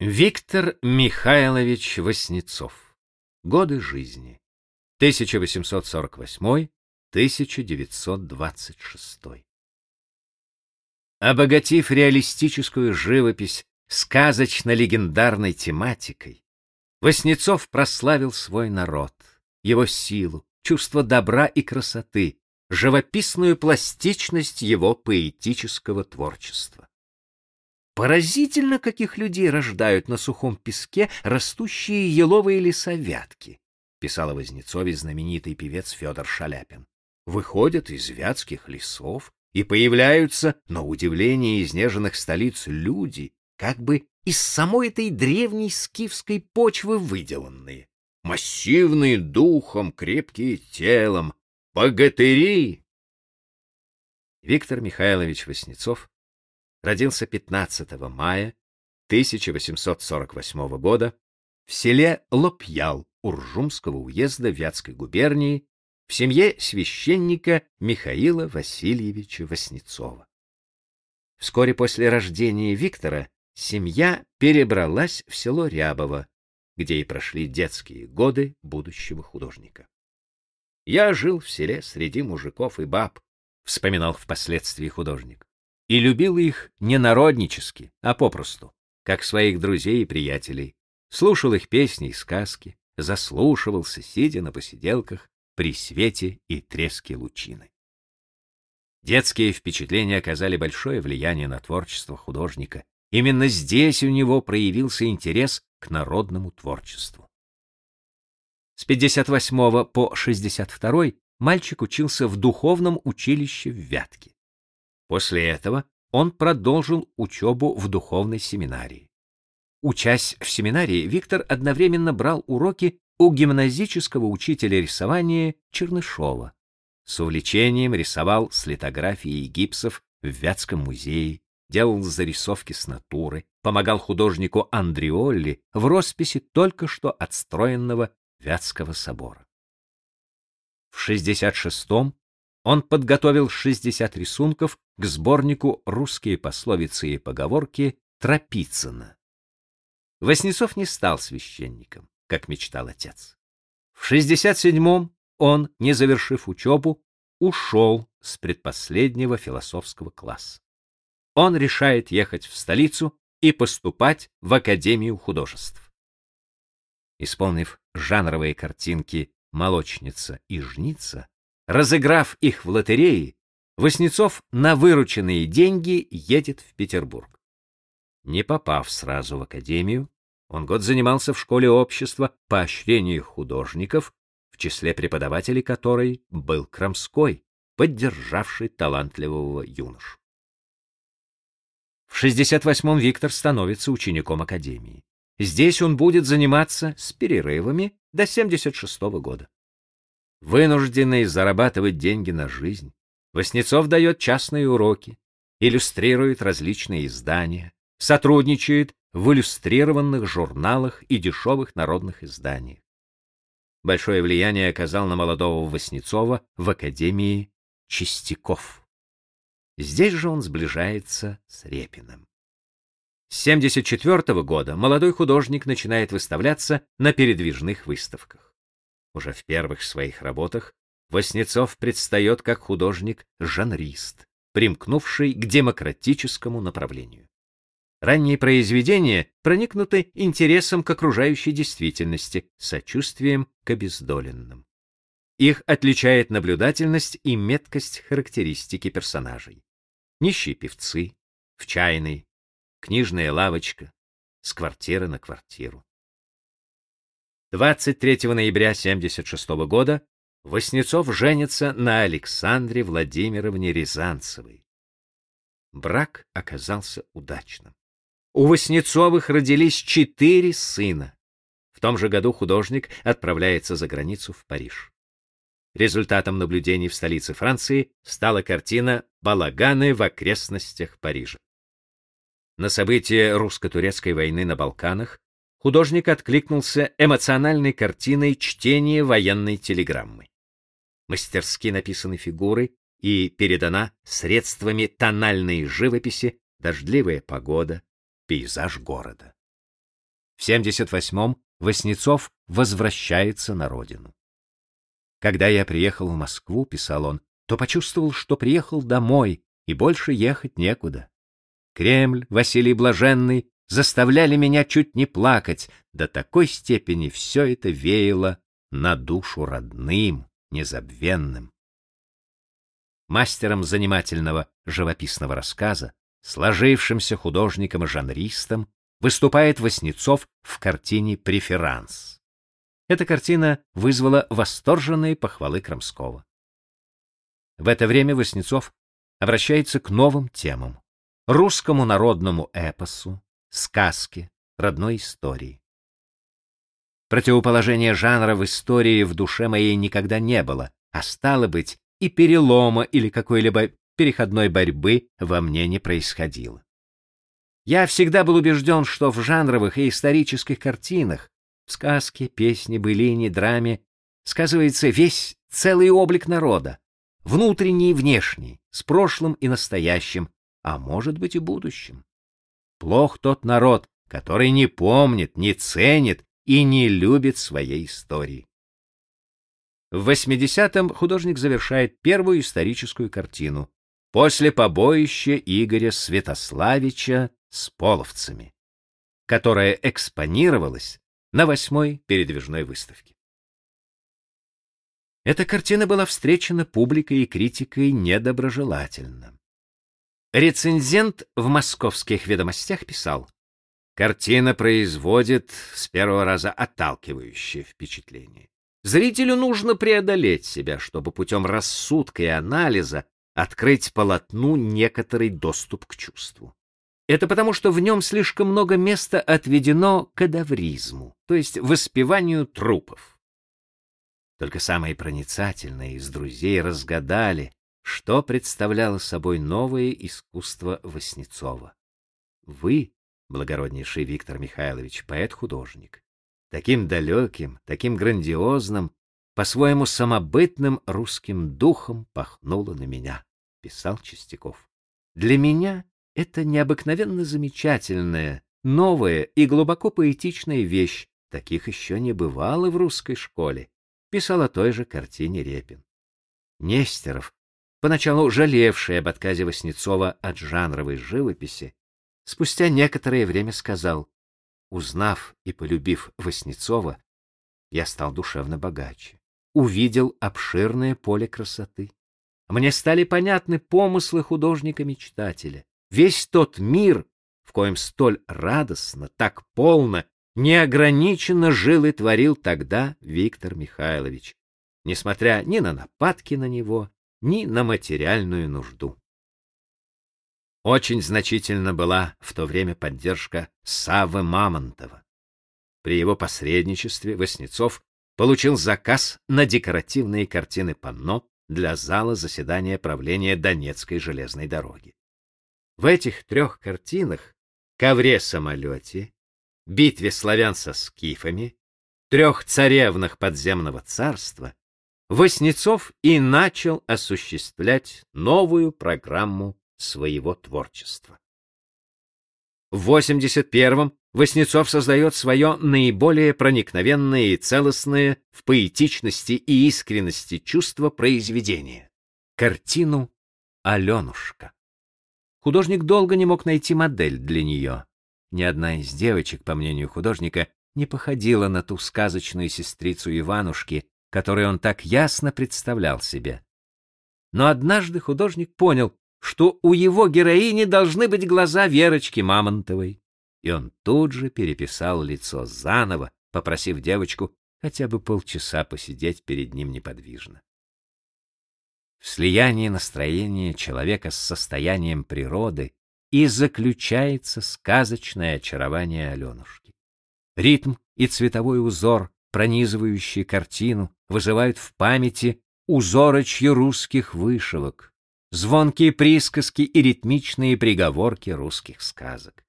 Виктор Михайлович Васнецов. Годы жизни. 1848-1926. Обогатив реалистическую живопись сказочно-легендарной тематикой, Васнецов прославил свой народ, его силу, чувство добра и красоты, живописную пластичность его поэтического творчества. Поразительно, каких людей рождают на сухом песке растущие еловые леса вятки, писал о Вознецове знаменитый певец Федор Шаляпин. Выходят из вятских лесов и появляются, на удивление изнеженных столиц, люди, как бы из самой этой древней скифской почвы выделанные, массивные духом, крепкие телом, богатыри. Виктор Михайлович Васнецов родился 15 мая 1848 года в селе Лопьял Уржумского уезда Вятской губернии в семье священника Михаила Васильевича Васнецова. Вскоре после рождения Виктора семья перебралась в село Рябово, где и прошли детские годы будущего художника. Я жил в селе среди мужиков и баб, вспоминал впоследствии художник и любил их не народнически, а попросту, как своих друзей и приятелей, слушал их песни и сказки, заслушивался, сидя на посиделках при свете и треске лучины. Детские впечатления оказали большое влияние на творчество художника. Именно здесь у него проявился интерес к народному творчеству. С 58 по 62 мальчик учился в духовном училище в Вятке. После этого он продолжил учебу в духовной семинарии. Учась в семинарии, Виктор одновременно брал уроки у гимназического учителя рисования Чернышова. С увлечением рисовал с литографией гипсов в Вятском музее, делал зарисовки с натуры, помогал художнику Андреолли в росписи только что отстроенного Вятского собора. В 66-м он подготовил 60 рисунков к сборнику «Русские пословицы и поговорки» Тропицына. Воснецов не стал священником, как мечтал отец. В 67-м он, не завершив учебу, ушел с предпоследнего философского класса. Он решает ехать в столицу и поступать в Академию художеств. Исполнив жанровые картинки «Молочница» и «Жница», Разыграв их в лотерее, Васнецов на вырученные деньги едет в Петербург. Не попав сразу в академию, он год занимался в школе общества поощрения художников, в числе преподавателей которой был Крамской, поддержавший талантливого юношу. В 68-м Виктор становится учеником академии. Здесь он будет заниматься с перерывами до 76 -го года. Вынужденный зарабатывать деньги на жизнь, Васнецов дает частные уроки, иллюстрирует различные издания, сотрудничает в иллюстрированных журналах и дешевых народных изданиях. Большое влияние оказал на молодого Васнецова в Академии Чистяков. Здесь же он сближается с Репиным. С 74 года молодой художник начинает выставляться на передвижных выставках. Уже в первых своих работах Васнецов предстает как художник-жанрист, примкнувший к демократическому направлению. Ранние произведения проникнуты интересом к окружающей действительности, сочувствием к обездоленным. Их отличает наблюдательность и меткость характеристики персонажей. Нищие певцы, в чайной, книжная лавочка, с квартиры на квартиру. 23 ноября 76 года Васнецов женится на Александре Владимировне Рязанцевой. Брак оказался удачным. У Васнецовых родились четыре сына. В том же году художник отправляется за границу в Париж. Результатом наблюдений в столице Франции стала картина «Балаганы в окрестностях Парижа». На события русско-турецкой войны на Балканах художник откликнулся эмоциональной картиной чтения военной телеграммы. Мастерски написаны фигуры и передана средствами тональной живописи дождливая погода, пейзаж города. В 78-м Васнецов возвращается на родину. Когда я приехал в Москву, писал он, то почувствовал, что приехал домой, и больше ехать некуда. Кремль, Василий Блаженный заставляли меня чуть не плакать, до такой степени все это веяло на душу родным, незабвенным. Мастером занимательного живописного рассказа, сложившимся художником и жанристом, выступает Васнецов в картине «Преферанс». Эта картина вызвала восторженные похвалы Крамского. В это время Васнецов обращается к новым темам: русскому народному эпосу, сказке, родной истории. Противоположения жанра в истории в душе моей никогда не было, а стало быть, и перелома или какой-либо переходной борьбы во мне не происходило. Я всегда был убежден, что в жанровых и исторических картинах, в сказке, песне, былине, драме сказывается весь целый облик народа, внутренний и внешний, с прошлым и настоящим, а может быть и будущим. Плох тот народ, который не помнит, не ценит и не любит своей истории. В 80-м художник завершает первую историческую картину после побоища Игоря Святославича с половцами, которая экспонировалась на восьмой передвижной выставке. Эта картина была встречена публикой и критикой недоброжелательно. Рецензент в московских ведомостях писал: Картина производит с первого раза отталкивающее впечатление. Зрителю нужно преодолеть себя, чтобы путем рассудка и анализа открыть полотну некоторый доступ к чувству. Это потому, что в нем слишком много места отведено кадавризму, то есть воспеванию трупов. Только самые проницательные из друзей разгадали, что представляло собой новое искусство Васнецова. Вы, благороднейший Виктор Михайлович, поэт-художник, таким далеким, таким грандиозным, по-своему самобытным русским духом пахнуло на меня, писал Чистяков. Для меня это необыкновенно замечательная, новая и глубоко поэтичная вещь. Таких еще не бывало в русской школе, писал о той же картине Репин. Нестеров, поначалу жалевший об отказе Васнецова от жанровой живописи, спустя некоторое время сказал: "Узнав и полюбив Васнецова, я стал душевно богаче, увидел обширное поле красоты. Мне стали понятны помыслы художника-мечтателя, весь тот мир, в коем столь радостно, так полно, неограниченно жил и творил тогда Виктор Михайлович, несмотря ни на нападки на него, ни на материальную нужду. Очень значительна была в то время поддержка Савы Мамонтова. При его посредничестве Васнецов получил заказ на декоративные картины панно для зала заседания правления Донецкой железной дороги. В этих трех картинах «Ковре-самолете», «Битве славян со скифами», «Трех царевнах подземного царства» Воснецов и начал осуществлять новую программу своего творчества. В 81-м Воснецов создает свое наиболее проникновенное и целостное в поэтичности и искренности чувство произведения — картину «Аленушка». Художник долго не мог найти модель для нее. Ни одна из девочек, по мнению художника, не походила на ту сказочную сестрицу Иванушки, которую он так ясно представлял себе. Но однажды художник понял, что у его героини должны быть глаза Верочки Мамонтовой, и он тут же переписал лицо заново, попросив девочку хотя бы полчаса посидеть перед ним неподвижно. В слиянии настроения человека с состоянием природы и заключается сказочное очарование Алёнушки. Ритм и цветовой узор, пронизывающие картину, вызывают в памяти узорочьи русских вышивок, звонкие присказки и ритмичные приговорки русских сказок.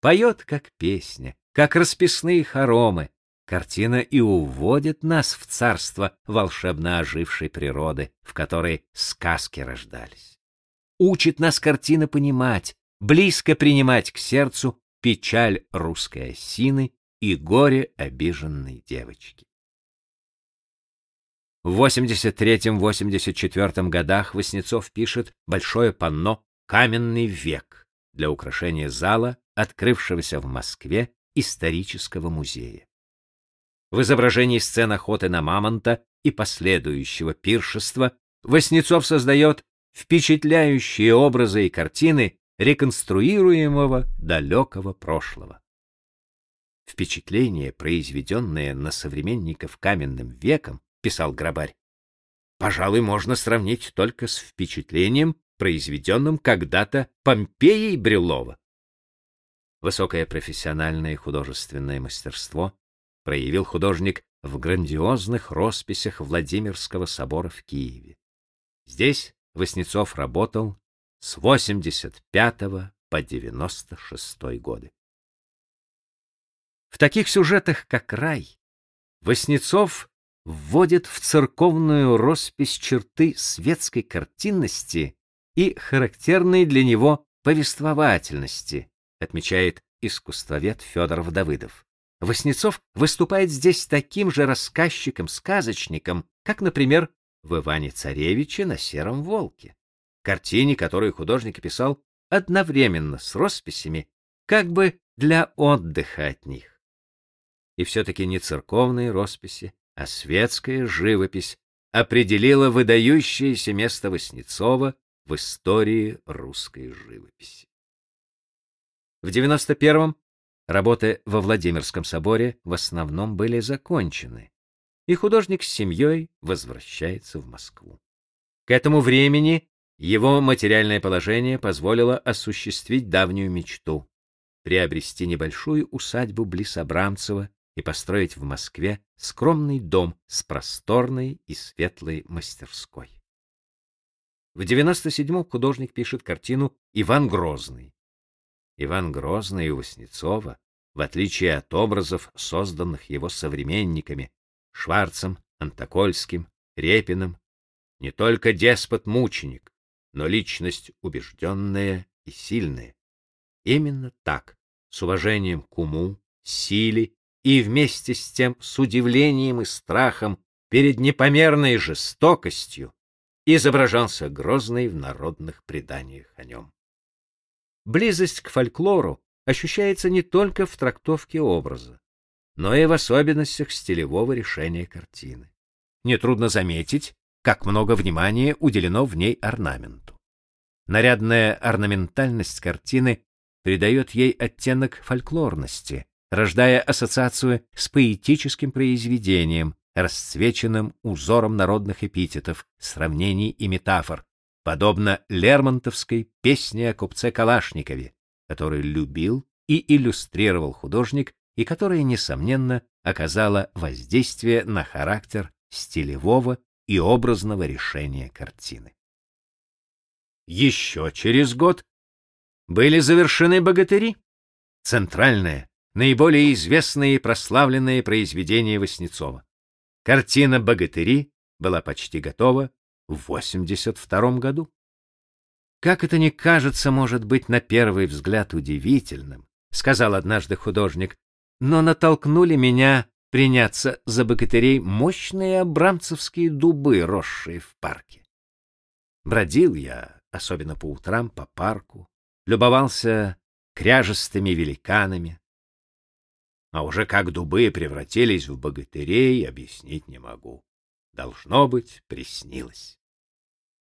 Поет как песня, как расписные хоромы, Картина и уводит нас в царство волшебно ожившей природы, в которой сказки рождались. Учит нас картина понимать, близко принимать к сердцу печаль русской осины и горе обиженной девочки. В 83-84 годах Васнецов пишет большое панно «Каменный век» для украшения зала, открывшегося в Москве исторического музея. В изображении сцен охоты на мамонта и последующего пиршества Васнецов создает впечатляющие образы и картины реконструируемого далекого прошлого. Впечатление, произведенное на современников каменным веком, писал Грабарь, пожалуй, можно сравнить только с впечатлением, произведенным когда-то Помпеей Брюлова. Высокое профессиональное художественное мастерство проявил художник в грандиозных росписях Владимирского собора в Киеве. Здесь Васнецов работал с 85 по 96 годы. В таких сюжетах, как «Рай», Васнецов вводит в церковную роспись черты светской картинности и характерной для него повествовательности, отмечает искусствовед Федор Давыдов. Васнецов выступает здесь таким же рассказчиком-сказочником, как, например, в Иване Царевиче на сером волке, картине, которую художник писал одновременно с росписями, как бы для отдыха от них. И все-таки не церковные росписи, а светская живопись определила выдающееся место Васнецова в истории русской живописи. В 91-м работы во Владимирском соборе в основном были закончены, и художник с семьей возвращается в Москву. К этому времени его материальное положение позволило осуществить давнюю мечту приобрести небольшую усадьбу близ Абрамцева и построить в Москве скромный дом с просторной и светлой мастерской. В 97-м художник пишет картину Иван Грозный. Иван Грозный у Васнецова, в отличие от образов, созданных его современниками Шварцем, Антокольским, Репиным, не только деспот-мученик, но личность убежденная и сильная. Именно так, с уважением к уму, силе и вместе с тем с удивлением и страхом перед непомерной жестокостью изображался Грозный в народных преданиях о нем. Близость к фольклору ощущается не только в трактовке образа, но и в особенностях стилевого решения картины. Нетрудно заметить, как много внимания уделено в ней орнаменту. Нарядная орнаментальность картины придает ей оттенок фольклорности, рождая ассоциацию с поэтическим произведением, расцвеченным узором народных эпитетов, сравнений и метафор, подобно Лермонтовской песне о купце Калашникове, который любил и иллюстрировал художник и которая, несомненно, оказала воздействие на характер стилевого и образного решения картины. Еще через год были завершены «Богатыри», центральное, наиболее известное и прославленное произведение Васнецова. Картина «Богатыри» была почти готова в 82 году. Как это не кажется, может быть, на первый взгляд удивительным, сказал однажды художник, но натолкнули меня приняться за богатырей мощные абрамцевские дубы, росшие в парке. Бродил я, особенно по утрам, по парку, любовался кряжестыми великанами. А уже как дубы превратились в богатырей, объяснить не могу. Должно быть, приснилось.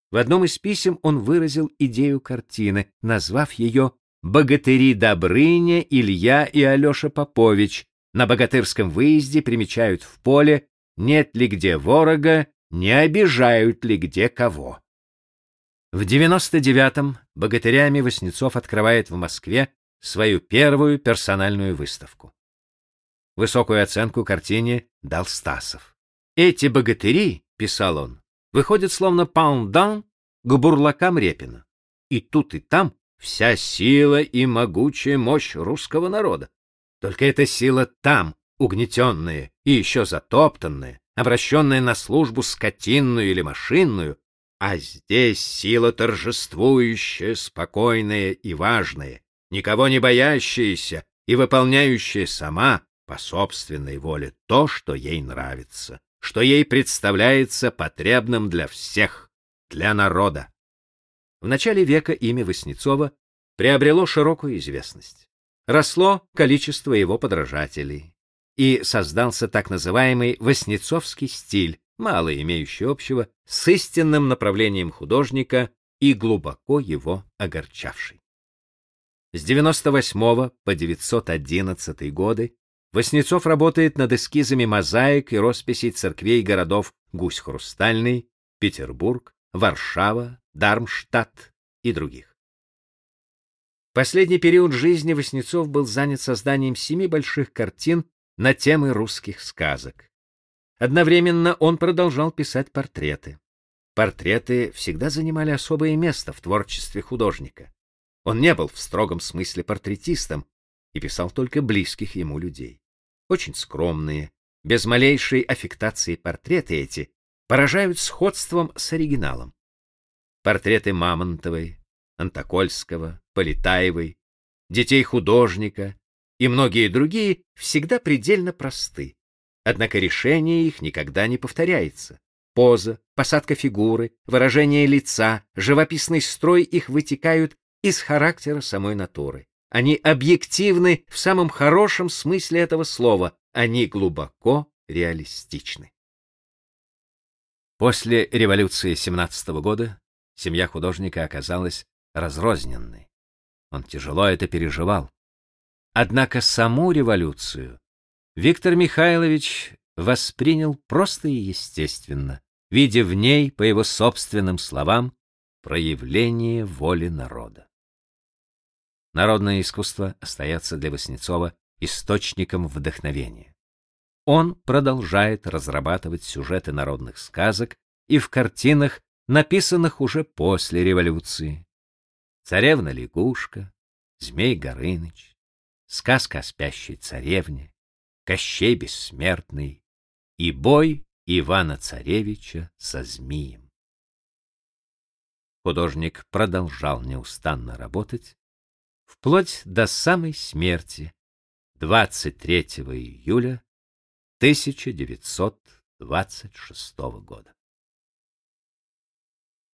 В одном из писем он выразил идею картины, назвав ее «Богатыри Добрыня, Илья и Алеша Попович. На богатырском выезде примечают в поле, нет ли где ворога, не обижают ли где кого». В 99-м богатырями Васнецов открывает в Москве свою первую персональную выставку. Высокую оценку картине дал Стасов. Эти богатыри, писал он, выходят словно пандан к бурлакам Репина. И тут и там вся сила и могучая мощь русского народа. Только эта сила там, угнетенная и еще затоптанная, обращенная на службу скотинную или машинную, а здесь сила торжествующая, спокойная и важная, никого не боящаяся и выполняющая сама, по собственной воле то, что ей нравится, что ей представляется потребным для всех, для народа. В начале века имя Васнецова приобрело широкую известность. Росло количество его подражателей, и создался так называемый Васнецовский стиль, мало имеющий общего с истинным направлением художника и глубоко его огорчавший. С 98 по 911 годы Васнецов работает над эскизами мозаик и росписей церквей городов Гусь-Хрустальный, Петербург, Варшава, Дармштадт и других. Последний период жизни Васнецов был занят созданием семи больших картин на темы русских сказок. Одновременно он продолжал писать портреты. Портреты всегда занимали особое место в творчестве художника. Он не был в строгом смысле портретистом и писал только близких ему людей. Очень скромные, без малейшей аффектации портреты эти поражают сходством с оригиналом. Портреты Мамонтовой, Антокольского, Полетаевой, детей художника и многие другие всегда предельно просты. Однако решение их никогда не повторяется. Поза, посадка фигуры, выражение лица, живописный строй их вытекают из характера самой натуры. Они объективны в самом хорошем смысле этого слова, они глубоко реалистичны. После революции 17 года семья художника оказалась разрозненной. Он тяжело это переживал. Однако саму революцию Виктор Михайлович воспринял просто и естественно, видя в ней, по его собственным словам, проявление воли народа. Народное искусство остается для Васнецова источником вдохновения. Он продолжает разрабатывать сюжеты народных сказок и в картинах, написанных уже после революции. Царевна-лягушка, Змей Горыныч, сказка о спящей царевне, Кощей бессмертный и бой Ивана-царевича со змеем. Художник продолжал неустанно работать вплоть до самой смерти 23 июля 1926 года.